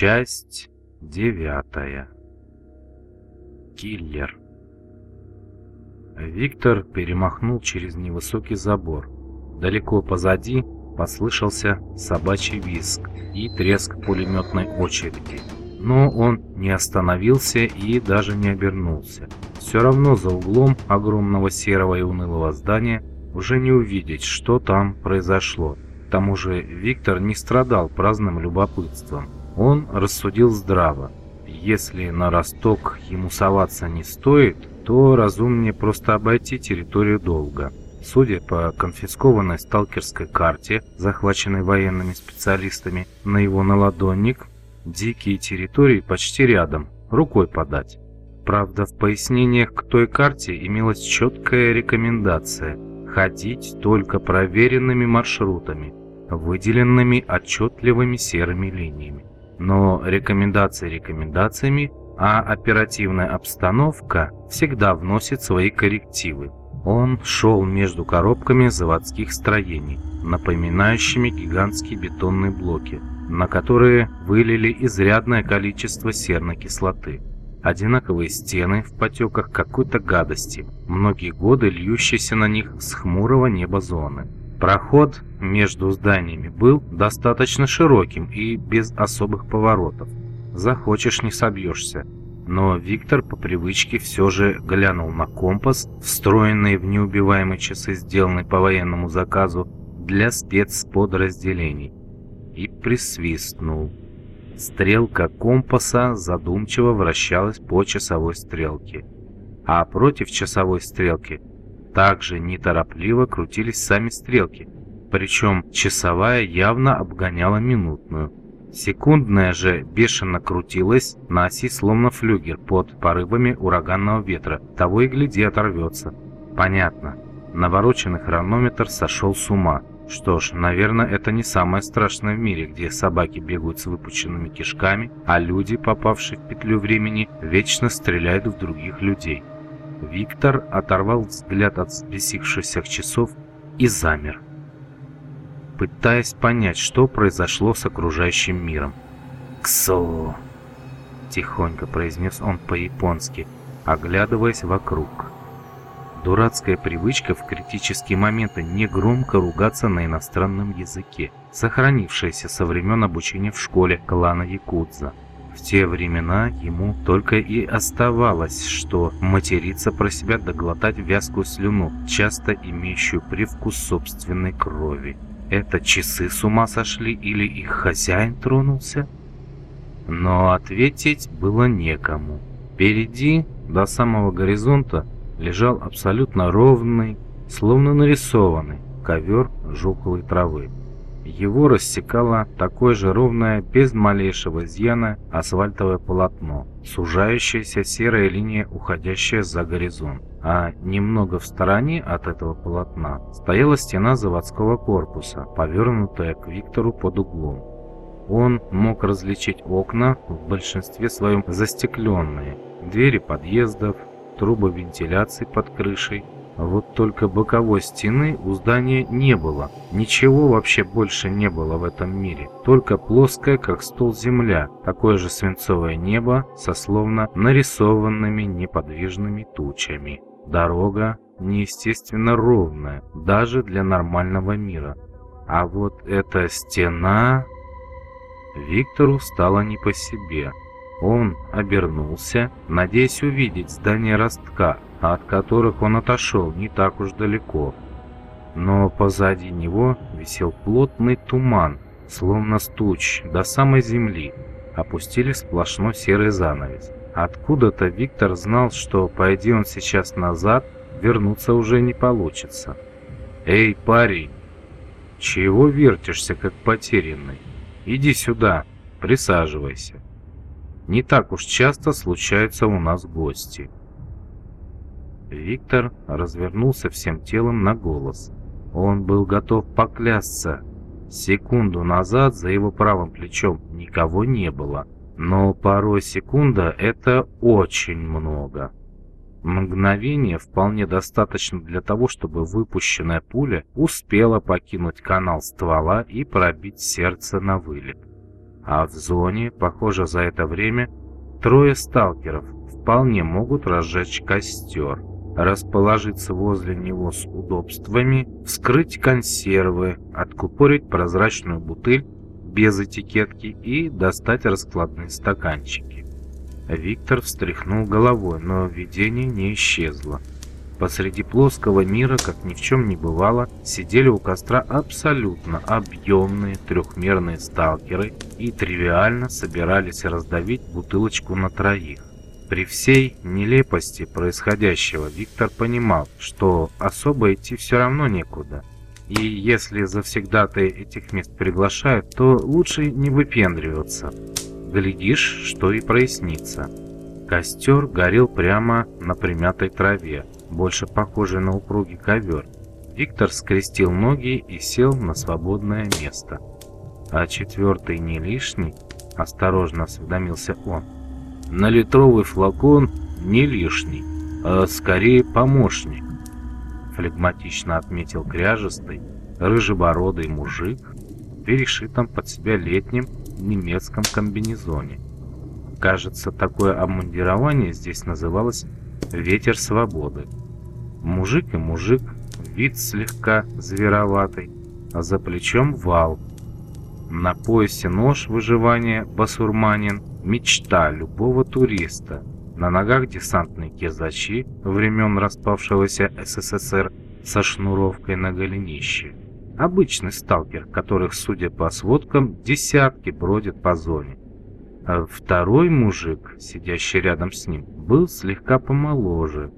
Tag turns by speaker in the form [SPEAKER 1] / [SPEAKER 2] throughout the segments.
[SPEAKER 1] Часть девятая. Киллер. Виктор перемахнул через невысокий забор. Далеко позади послышался собачий визг и треск пулеметной очереди. Но он не остановился и даже не обернулся. Все равно за углом огромного серого и унылого здания уже не увидеть, что там произошло. К тому же Виктор не страдал праздным любопытством. Он рассудил здраво. Если на росток ему соваться не стоит, то разумнее просто обойти территорию долго. Судя по конфискованной сталкерской карте, захваченной военными специалистами на его наладонник, дикие территории почти рядом, рукой подать. Правда, в пояснениях к той карте имелась четкая рекомендация ходить только проверенными маршрутами, выделенными отчетливыми серыми линиями. Но рекомендации рекомендациями, а оперативная обстановка всегда вносит свои коррективы. Он шел между коробками заводских строений, напоминающими гигантские бетонные блоки, на которые вылили изрядное количество серной кислоты. Одинаковые стены в потеках какой-то гадости, многие годы льющиеся на них с хмурого неба зоны. Проход между зданиями был достаточно широким и без особых поворотов. Захочешь не собьешься. Но Виктор по привычке все же глянул на компас, встроенный в неубиваемые часы, сделанный по военному заказу для спецподразделений, и присвистнул. Стрелка компаса задумчиво вращалась по часовой стрелке, а против часовой стрелки также неторопливо крутились сами стрелки, причем часовая явно обгоняла минутную. Секундная же бешено крутилась на оси словно флюгер под порывами ураганного ветра, того и гляди оторвется. Понятно, навороченный хронометр сошел с ума. Что ж, наверное, это не самое страшное в мире, где собаки бегают с выпущенными кишками, а люди, попавшие в петлю времени, вечно стреляют в других людей. Виктор оторвал взгляд от взбесившихся часов и замер, пытаясь понять, что произошло с окружающим миром. «Ксо!» — тихонько произнес он по-японски, оглядываясь вокруг. Дурацкая привычка в критические моменты негромко ругаться на иностранном языке, сохранившаяся со времен обучения в школе клана Якудза. В те времена ему только и оставалось, что материться про себя доглотать вязкую слюну, часто имеющую привкус собственной крови. Это часы с ума сошли или их хозяин тронулся? Но ответить было некому. Впереди, до самого горизонта, лежал абсолютно ровный, словно нарисованный ковер жухлой травы. Его рассекало такое же ровное, без малейшего изъяна, асфальтовое полотно, сужающаяся серая линия, уходящая за горизонт. А немного в стороне от этого полотна стояла стена заводского корпуса, повернутая к Виктору под углом. Он мог различить окна, в большинстве своем застекленные, двери подъездов, трубы вентиляции под крышей, вот только боковой стены у здания не было. Ничего вообще больше не было в этом мире. Только плоская, как стол земля, такое же свинцовое небо со словно нарисованными неподвижными тучами. Дорога неестественно ровная, даже для нормального мира. А вот эта стена... Виктору стало не по себе. Он обернулся, надеясь увидеть здание ростка, от которых он отошел не так уж далеко. Но позади него висел плотный туман, словно стуч до самой земли, опустили сплошной серый занавес. Откуда-то Виктор знал, что пойди он сейчас назад, вернуться уже не получится. «Эй, парень, чего вертишься, как потерянный? Иди сюда, присаживайся. Не так уж часто случаются у нас гости». Виктор развернулся всем телом на голос. Он был готов поклясться. Секунду назад за его правым плечом никого не было. Но порой секунда — это очень много. Мгновение вполне достаточно для того, чтобы выпущенная пуля успела покинуть канал ствола и пробить сердце на вылет. А в зоне, похоже, за это время трое сталкеров вполне могут разжечь костер, расположиться возле него с удобствами, вскрыть консервы, откупорить прозрачную бутыль без этикетки и достать раскладные стаканчики. Виктор встряхнул головой, но видение не исчезло. Посреди плоского мира, как ни в чем не бывало, сидели у костра абсолютно объемные трехмерные сталкеры и тривиально собирались раздавить бутылочку на троих. При всей нелепости происходящего Виктор понимал, что особо идти все равно некуда. И если завсегдаты этих мест приглашают, то лучше не выпендриваться. Глядишь, что и прояснится. Костер горел прямо на примятой траве, больше похожий на упругий ковер. Виктор скрестил ноги и сел на свободное место. А четвертый не лишний, осторожно осведомился он. На литровый флакон не лишний, а скорее помощник. Флегматично отметил кряжестый, рыжебородый мужик в перешитом под себя летнем немецком комбинезоне. Кажется, такое обмундирование здесь называлось Ветер свободы. Мужик и мужик, вид слегка звероватый, а за плечом вал. На поясе нож выживания басурманин, мечта любого туриста. На ногах десантные кирзачи времен распавшегося СССР со шнуровкой на голенище. Обычный сталкер, которых, судя по сводкам, десятки бродят по зоне. А второй мужик, сидящий рядом с ним, был слегка помоложе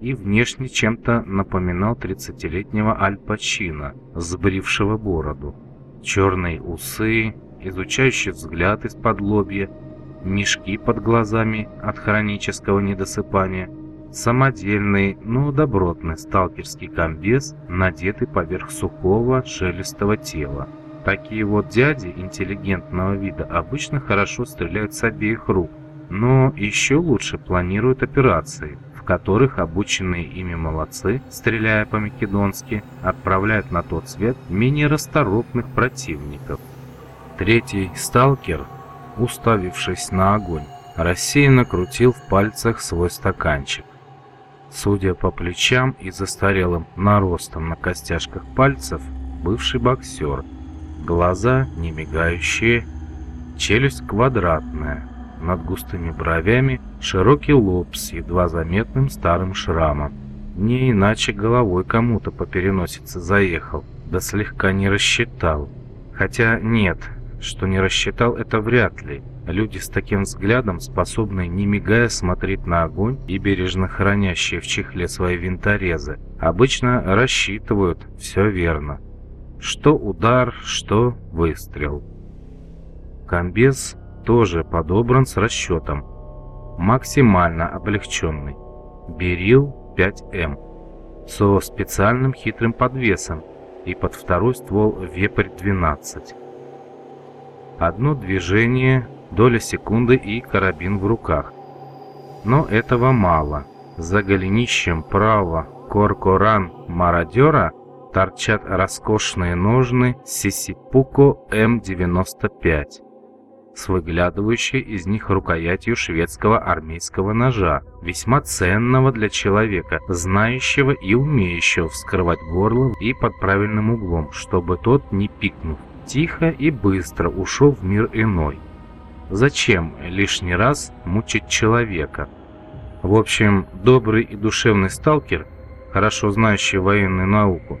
[SPEAKER 1] и внешне чем-то напоминал тридцатилетнего Аль Пачино, сбрившего бороду. Черные усы, изучающий взгляд из-под лобья, мешки под глазами от хронического недосыпания, самодельный, но добротный сталкерский комбез, надетый поверх сухого шелестого тела. Такие вот дяди интеллигентного вида обычно хорошо стреляют с обеих рук, но еще лучше планируют операции, в которых обученные ими молодцы, стреляя по-македонски, отправляют на тот свет менее расторопных противников. Третий сталкер, уставившись на огонь, рассеянно крутил в пальцах свой стаканчик. Судя по плечам и застарелым наростам на костяшках пальцев, бывший боксер – Глаза не мигающие, челюсть квадратная, над густыми бровями широкий лоб с едва заметным старым шрамом. Не иначе головой кому-то по переносице заехал, да слегка не рассчитал. Хотя нет, что не рассчитал, это вряд ли. Люди с таким взглядом способны, не мигая, смотреть на огонь и бережно хранящие в чехле свои винторезы, обычно рассчитывают все верно. Что удар, что выстрел. Комбез тоже подобран с расчетом. Максимально облегченный. Берил 5М. Со специальным хитрым подвесом и под второй ствол Вепрь-12. Одно движение, доля секунды и карабин в руках. Но этого мало. За голенищем правого Коркоран мародера торчат роскошные ножны Сисипуко М95 с выглядывающей из них рукоятью шведского армейского ножа, весьма ценного для человека, знающего и умеющего вскрывать горло и под правильным углом, чтобы тот, не пикнув, тихо и быстро ушел в мир иной. Зачем лишний раз мучить человека? В общем, добрый и душевный сталкер, хорошо знающий военную науку,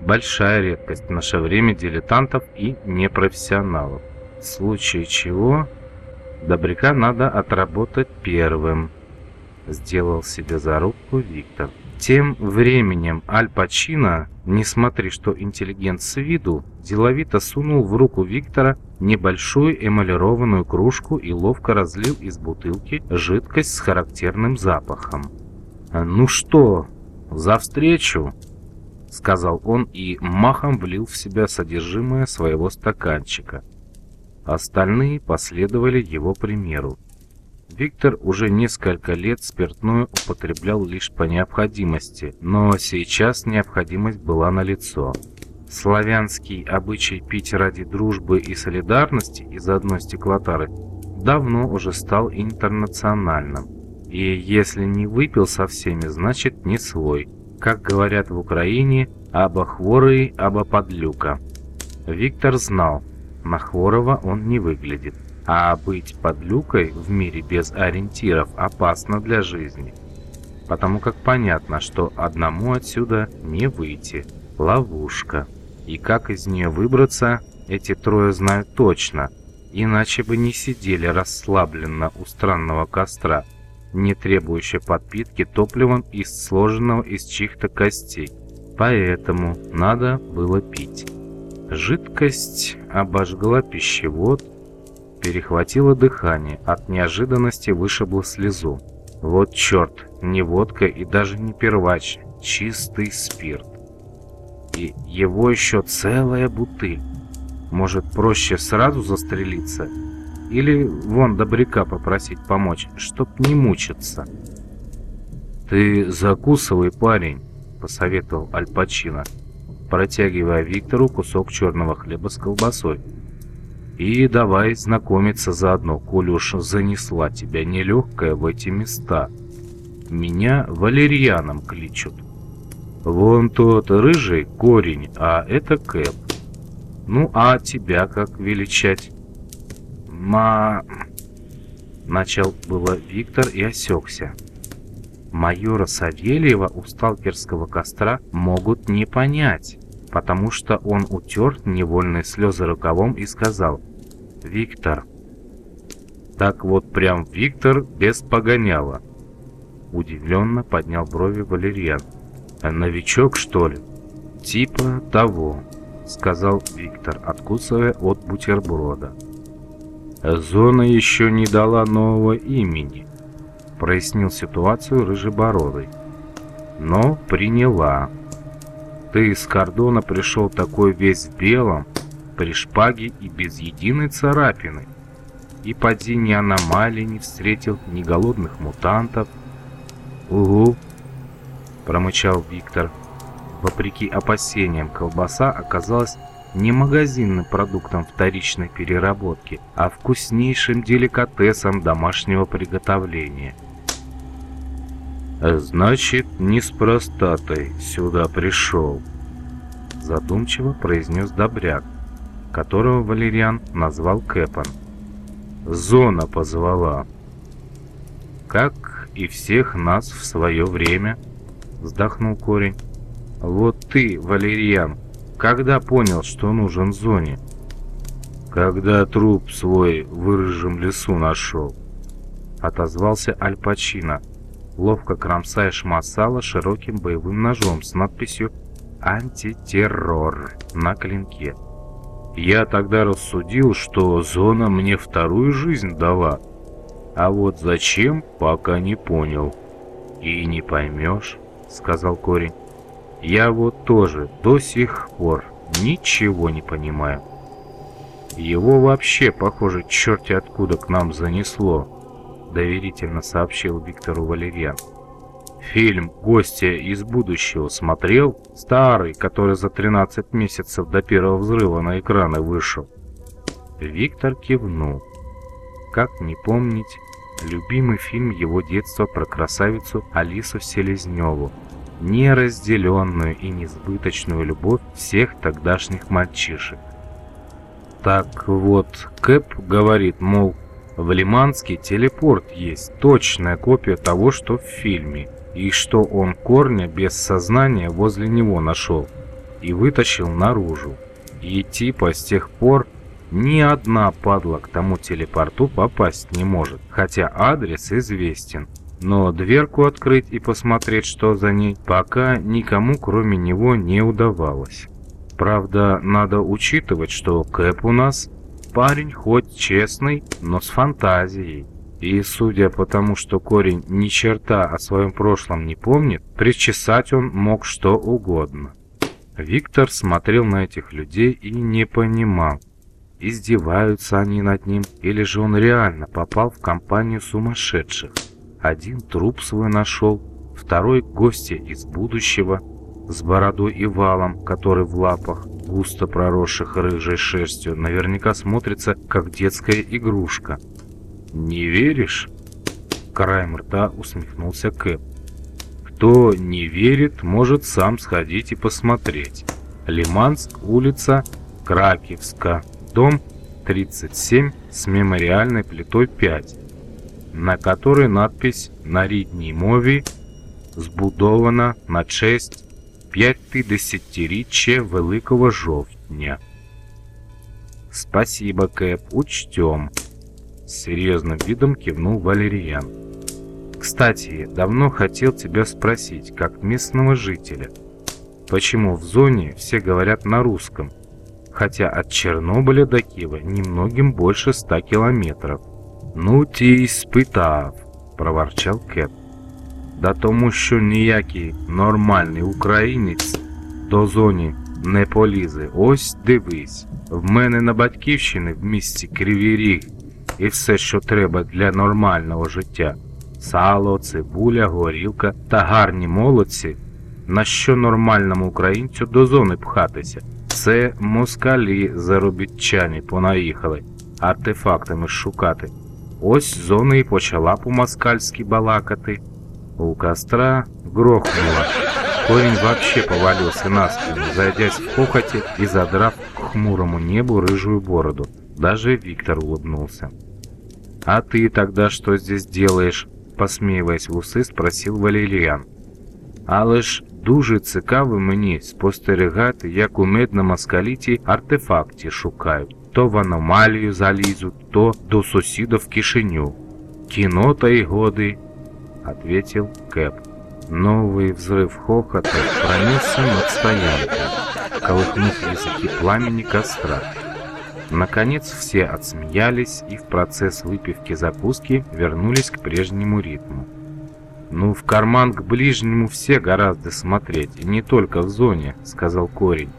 [SPEAKER 1] большая редкость в наше время дилетантов и непрофессионалов. В случае чего добряка надо отработать первым, сделал себе зарубку Виктор. Тем временем Аль Пачино, не смотри, что интеллигент с виду, деловито сунул в руку Виктора небольшую эмалированную кружку и ловко разлил из бутылки жидкость с характерным запахом. «Ну что, за встречу?» Сказал он и махом влил в себя содержимое своего стаканчика. Остальные последовали его примеру. Виктор уже несколько лет спиртное употреблял лишь по необходимости, но сейчас необходимость была налицо. Славянский обычай пить ради дружбы и солидарности из одной стеклотары давно уже стал интернациональным. И если не выпил со всеми, значит не свой. Как говорят в Украине, аба хворый, аба подлюка. Виктор знал, на хворого он не выглядит. А быть подлюкой в мире без ориентиров опасно для жизни. Потому как понятно, что одному отсюда не выйти. Ловушка. И как из нее выбраться, эти трое знают точно. Иначе бы не сидели расслабленно у странного костра, не требующего подпитки топливом из сложенного из чьих-то костей. Поэтому надо было пить. Жидкость обожгла пищевод, перехватила дыхание, от неожиданности вышибла слезу. Вот черт, не водка и даже не первач, чистый спирт и его еще целая бутыль. Может, проще сразу застрелиться? Или вон добряка попросить помочь, чтоб не мучиться? «Ты закусывай, парень», — посоветовал Аль Пачино, протягивая Виктору кусок черного хлеба с колбасой. «И давай знакомиться заодно, коль уж занесла тебя нелегкая в эти места. Меня валерьяном кличут». Вон тот рыжий корень, а это Кэп. Ну, а тебя как величать? Ма... Начал было Виктор и осекся. Майора Савельева у сталкерского костра могут не понять, потому что он утер невольные слезы рукавом и сказал «Виктор». Так вот прям Виктор без погоняла. Удивленно поднял брови Валерьян. «Новичок, что ли?» «Типа того», — сказал Виктор, откусывая от бутерброда. «Зона еще не дала нового имени», — прояснил ситуацию Рыжебородый. «Но приняла. Ты из кордона пришел такой весь в белом, при шпаге и без единой царапины. И поди ни аномалий не встретил, ни голодных мутантов. Угу, промычал Виктор. Вопреки опасениям, колбаса оказалась не магазинным продуктом вторичной переработки, а вкуснейшим деликатесом домашнего приготовления. «Значит, неспроста ты сюда пришел», — задумчиво произнес Добряк, которого Валериан назвал Кэпом. «Зона позвала». «Как и всех нас в свое время», — вздохнул корень. Вот ты, Валерьян, когда понял, что нужен зоне? Когда труп свой в вырыжем лесу нашел. Отозвался Аль Пачино, ловко кромсая шмасала широким боевым ножом с надписью «Антитеррор» на клинке. Я тогда рассудил, что зона мне вторую жизнь дала. А вот зачем, пока не понял. И не поймешь. — сказал корень. «Я вот тоже до сих пор ничего не понимаю. Его вообще, похоже, черти откуда к нам занесло», — доверительно сообщил Виктору Валерьян. «Фильм «Гостья из будущего» смотрел? Старый, который за 13 месяцев до первого взрыва на экраны вышел». Виктор кивнул. Как не помнить любимый фильм его детства про красавицу Алису Селезневу, неразделенную и несбыточную любовь всех тогдашних мальчишек. Так вот, Кэп говорит, мол, в Лиманске телепорт есть, точная копия того, что в фильме, и что он корня без сознания возле него нашел и вытащил наружу. И типа с тех пор ни одна падла к тому телепорту попасть не может, хотя адрес известен. Но дверку открыть и посмотреть, что за ней, пока никому кроме него не удавалось. Правда, надо учитывать, что Кэп у нас парень хоть честный, но с фантазией. И судя по тому, что корень ни черта о своем прошлом не помнит, причесать он мог что угодно. Виктор смотрел на этих людей и не понимал, Издеваются они над ним, или же он реально попал в компанию сумасшедших. Один труп свой нашел, второй гостья из будущего. с бородой и валом, который в лапах, густо проросших рыжей шерстью, наверняка смотрится, как детская игрушка. «Не веришь?» Краем рта усмехнулся Кэп. «Кто не верит, может сам сходить и посмотреть. Лиманск, улица Кракевска, дом 37 с мемориальной плитой 5, на которой надпись «На рідній мові» збудована на честь 50-річчя Великого Жовтня. «Спасибо, Кэп, учтем», — с серьезным видом кивнул Валериан. «Кстати, давно хотел тебя спросить, как местного жителя, почему в зоне все говорят на русском, хотя от Чернобыля до Киева немногим больше ста километров?» «Ну, ти спитав», — проворчал Кэп. Да тому, що ніякий нормальний українець до зоні не полізе. Ось дивись, в мене на батьківщині в місті Кривій Ріг і все, що треба для нормального життя. Сало, цибуля, горілка та гарні молодці. На що нормальному українцю до зони пхатися? Це москалі заробітчані понаїхали, артефактами шукати. Ось зона і почала по-москальськи балакати. У костра грохнуло. Корень вообще повалился на спину, зайдясь в хохоте и задрав к хмурому небу рыжую бороду. Даже Виктор улыбнулся. «А ты тогда что здесь делаешь?» Посміюваясь в уси, спросив Валеріан. Але ж дуже цікаво мені спостерігати, як у медному скаліті артефакти шукають. То в аномалію залізуть, то до сусіда в кишеню. Кіно та й годи ответил Кэп. Новый взрыв хохота пронесся над стоянкой, колыхнув языки пламени костра. Наконец все отсмеялись и в процесс выпивки закуски вернулись к прежнему ритму. «Ну, в карман к ближнему все гораздо смотреть, и не только в зоне», — сказал Корень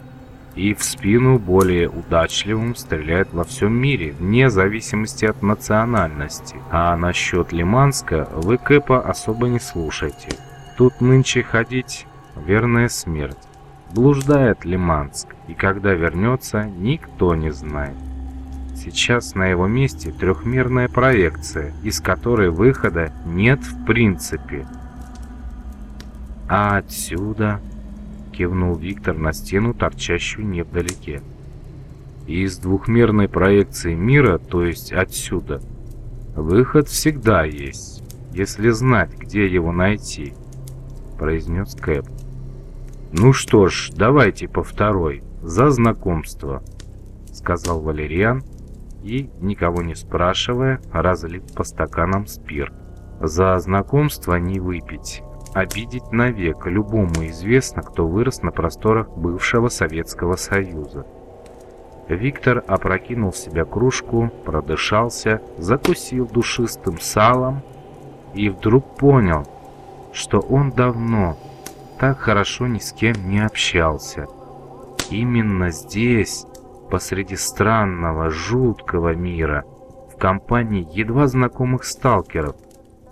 [SPEAKER 1] и в спину более удачливым стреляют во всем мире, вне зависимости от национальности. А насчет Лиманска вы Кэпа особо не слушайте. Тут нынче ходить верная смерть. Блуждает Лиманск, и когда вернется, никто не знает. Сейчас на его месте трехмерная проекция, из которой выхода нет в принципе. А отсюда кивнул Виктор на стену, торчащую невдалеке. Из двухмерной проекции мира, то есть отсюда, выход всегда есть, если знать, где его найти, произнес Кэп. Ну что ж, давайте по второй, за знакомство, сказал Валериан и, никого не спрашивая, разлил по стаканам спирт. За знакомство не выпить, обидеть навек. Любому известно, кто вырос на просторах бывшего Советского Союза. Виктор опрокинул в себя кружку, продышался, закусил душистым салом и вдруг понял, что он давно так хорошо ни с кем не общался. Именно здесь, посреди странного, жуткого мира, в компании едва знакомых сталкеров,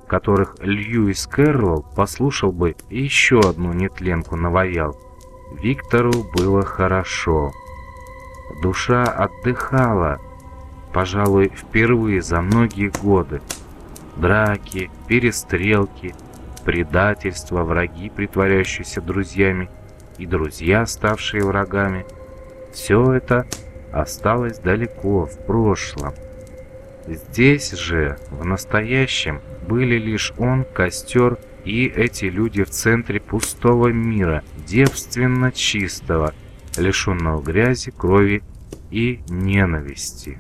[SPEAKER 1] которых Льюис Кэрролл послушал бы еще одну нетленку наваял. Виктору было хорошо. Душа отдыхала, пожалуй, впервые за многие годы. Драки, перестрелки, предательство, враги, притворяющиеся друзьями, и друзья, ставшие врагами. Все это осталось далеко в прошлом. Здесь же, в настоящем, были лишь он, костер и эти люди в центре пустого мира, девственно чистого, лишенного грязи, крови и ненависти.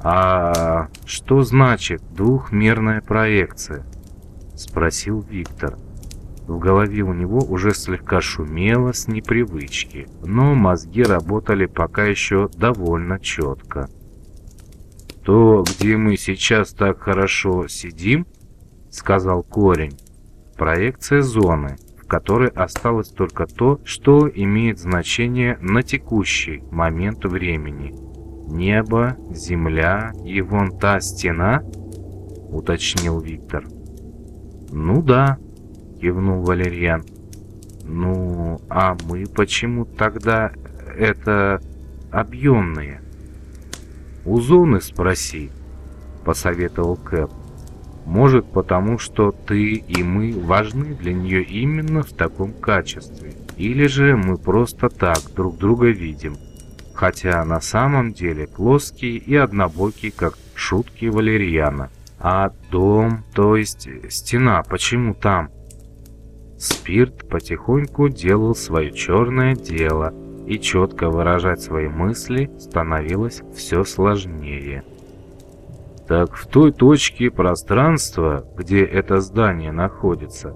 [SPEAKER 1] «А что значит двухмерная проекция?» – спросил Виктор. В голове у него уже слегка шумело с непривычки, но мозги работали пока еще довольно четко. «То, где мы сейчас так хорошо сидим, сказал корень. Проекция зоны, в которой осталось только то, что имеет значение на текущий момент времени. Небо, земля и вон та стена, уточнил Виктор. Ну да, кивнул Валерьян. Ну, а мы почему тогда это объемные? У зоны спроси, посоветовал Кэп. Может, потому что ты и мы важны для нее именно в таком качестве. Или же мы просто так друг друга видим, хотя на самом деле плоские и однобокие, как шутки Валерьяна. А дом, то есть стена, почему там? Спирт потихоньку делал свое черное дело, и четко выражать свои мысли становилось все сложнее. Так в той точке пространства, где это здание находится,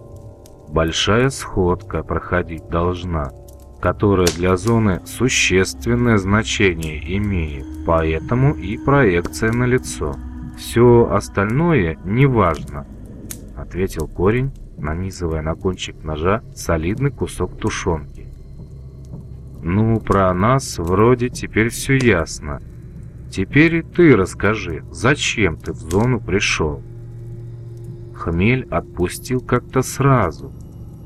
[SPEAKER 1] большая сходка проходить должна, которая для зоны существенное значение имеет, поэтому и проекция на лицо. Все остальное неважно, ответил корень, нанизывая на кончик ножа солидный кусок тушенки. Ну, про нас вроде теперь все ясно. Теперь и ты расскажи, зачем ты в зону пришел? Хмель отпустил как-то сразу.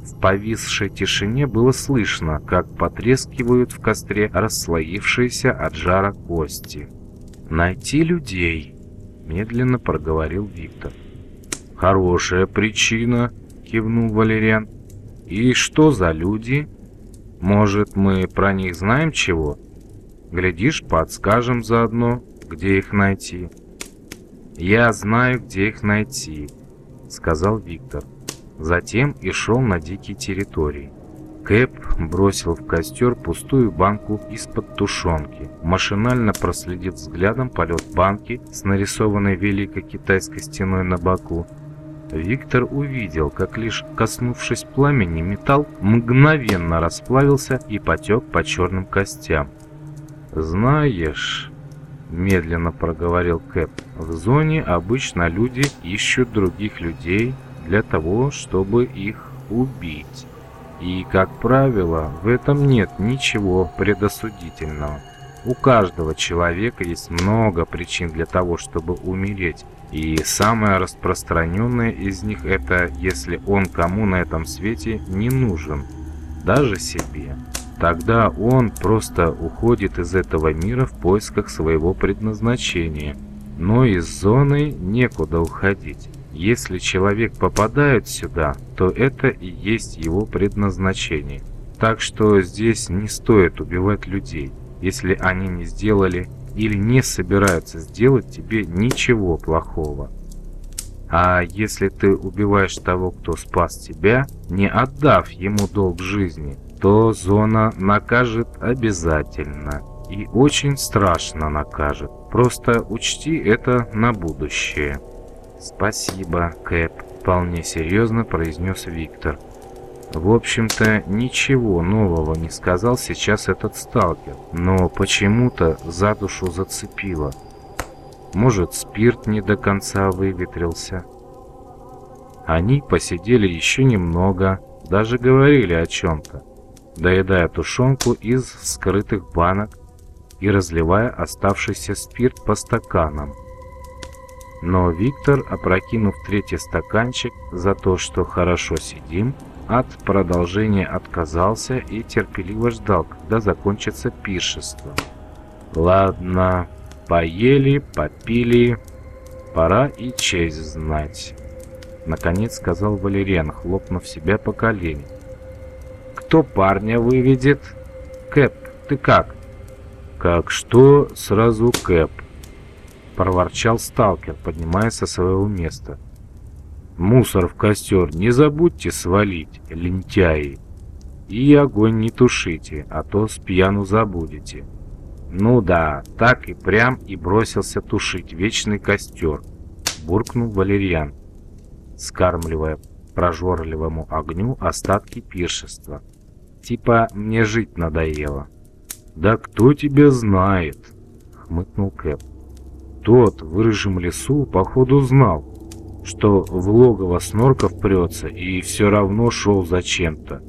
[SPEAKER 1] В повисшей тишине было слышно, как потрескивают в костре расслоившиеся от жара кости. «Найти людей», — медленно проговорил Виктор. «Хорошая причина», — кивнул Валериан. «И что за люди? Может, мы про них знаем чего?» Глядишь, подскажем заодно, где их найти. Я знаю, где их найти, сказал Виктор. Затем и шел на дикие территории. Кэп бросил в костер пустую банку из-под тушенки, машинально проследив взглядом полет банки с нарисованной великой китайской стеной на боку. Виктор увидел, как лишь коснувшись пламени, металл мгновенно расплавился и потек по черным костям. «Знаешь...» — медленно проговорил Кэп. «В зоне обычно люди ищут других людей для того, чтобы их убить. И, как правило, в этом нет ничего предосудительного. У каждого человека есть много причин для того, чтобы умереть, и самое распространенное из них это, если он кому на этом свете не нужен, даже себе. Тогда он просто уходит из этого мира в поисках своего предназначения. Но из зоны некуда уходить. Если человек попадает сюда, то это и есть его предназначение. Так что здесь не стоит убивать людей, если они не сделали или не собираются сделать тебе ничего плохого. А если ты убиваешь того, кто спас тебя, не отдав ему долг жизни, то зона накажет обязательно. И очень страшно накажет. Просто учти это на будущее. Спасибо, Кэп, вполне серьезно произнес Виктор. В общем-то, ничего нового не сказал сейчас этот сталкер, но почему-то за душу зацепило. Может, спирт не до конца выветрился. Они посидели еще немного, даже говорили о чем-то доедая тушенку из скрытых банок и разливая оставшийся спирт по стаканам. Но Виктор, опрокинув третий стаканчик за то, что хорошо сидим, от продолжения отказался и терпеливо ждал, когда закончится пиршество. «Ладно, поели, попили, пора и честь знать», — наконец сказал Валериан, хлопнув себя по колену кто парня выведет? Кэп, ты как? Как что, сразу Кэп. Проворчал сталкер, поднимаясь со своего места. Мусор в костер не забудьте свалить, лентяи. И огонь не тушите, а то с пьяну забудете. Ну да, так и прям и бросился тушить вечный костер, буркнул Валерьян, скармливая прожорливому огню остатки пиршества. Типа мне жить надоело. Да кто тебя знает, хмыкнул Кэп. Тот в рыжем лесу походу знал, что в логово снорков прется и все равно шел за чем-то.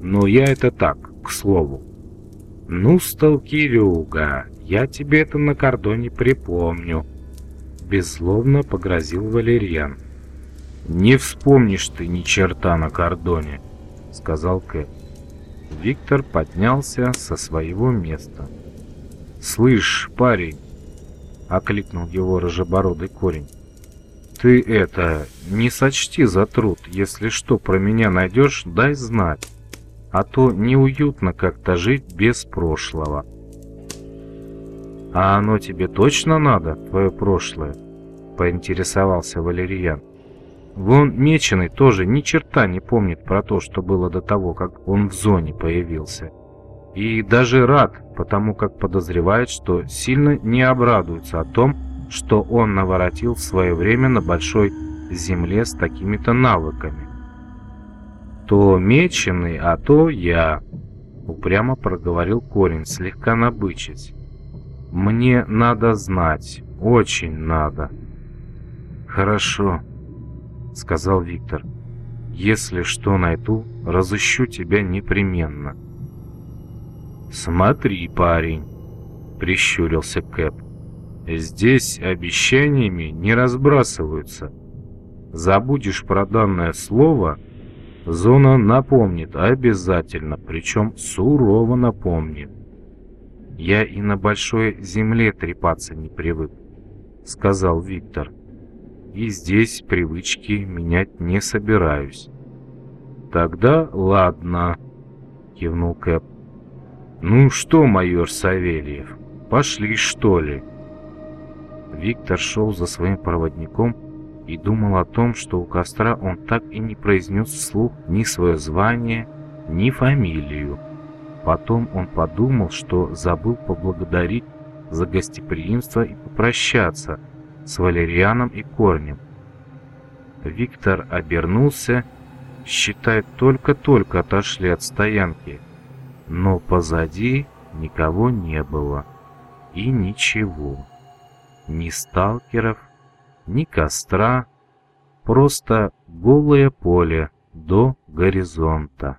[SPEAKER 1] Но я это так, к слову. Ну, сталкирюга, я тебе это на кордоне припомню. Беззлобно погрозил Валерьян. Не вспомнишь ты ни черта на кордоне, сказал Кэп. Виктор поднялся со своего места. «Слышь, парень!» — окликнул его рыжебородый корень. «Ты это, не сочти за труд. Если что про меня найдешь, дай знать. А то неуютно как-то жить без прошлого». «А оно тебе точно надо, твое прошлое?» — поинтересовался Валерьян. Вон Меченый тоже ни черта не помнит про то, что было до того, как он в зоне появился. И даже рад, потому как подозревает, что сильно не обрадуется о том, что он наворотил в свое время на большой земле с такими-то навыками. То Меченый, а то я, упрямо проговорил корень, слегка набычить. Мне надо знать, очень надо. Хорошо, — сказал Виктор. «Если что найду, разыщу тебя непременно». «Смотри, парень», — прищурился Кэп. «Здесь обещаниями не разбрасываются. Забудешь про данное слово, зона напомнит обязательно, причем сурово напомнит. Я и на большой земле трепаться не привык», — сказал Виктор и здесь привычки менять не собираюсь. Тогда ладно, кивнул Кэп. Ну что, майор Савельев, пошли что ли? Виктор шел за своим проводником и думал о том, что у костра он так и не произнес вслух ни свое звание, ни фамилию. Потом он подумал, что забыл поблагодарить за гостеприимство и попрощаться – с валерианом и корнем. Виктор обернулся, считай, только-только отошли от стоянки, но позади никого не было и ничего. Ни сталкеров, ни костра, просто голое поле до горизонта.